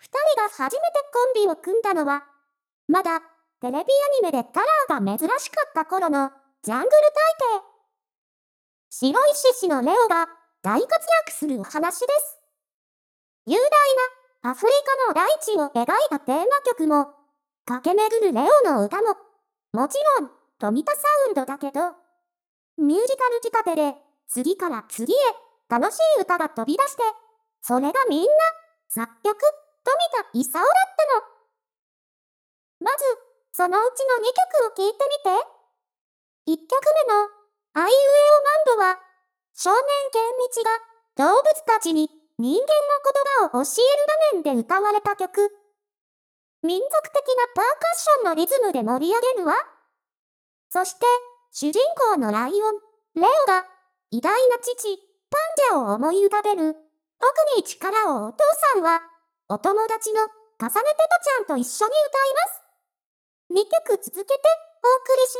二人が初めてコンビを組んだのは、まだ、テレビアニメでカラーが珍しかった頃の、ジャングル大帝。白い獅子のレオが大活躍するお話です。雄大なアフリカの大地を描いたテーマ曲も、駆け巡るレオの歌も、もちろん、富田サウンドだけど、ミュージカル仕立てで、次から次へ、楽しい歌が飛び出して、それがみんな、作曲、富田勲だったの。まず、そのうちの2曲を聴いてみて。1曲目の、アイウェオマンドは、少年健道が動物たちに人間の言葉を教える場面で歌われた曲。民族的なパーカッションのリズムで盛り上げるわ。そして、主人公のライオン、レオが、偉大な父、パンジャを思い浮かべる。特に力をお父さんは、お友達の、重ねてとちゃんと一緒に歌います。2曲続けて、お送りします。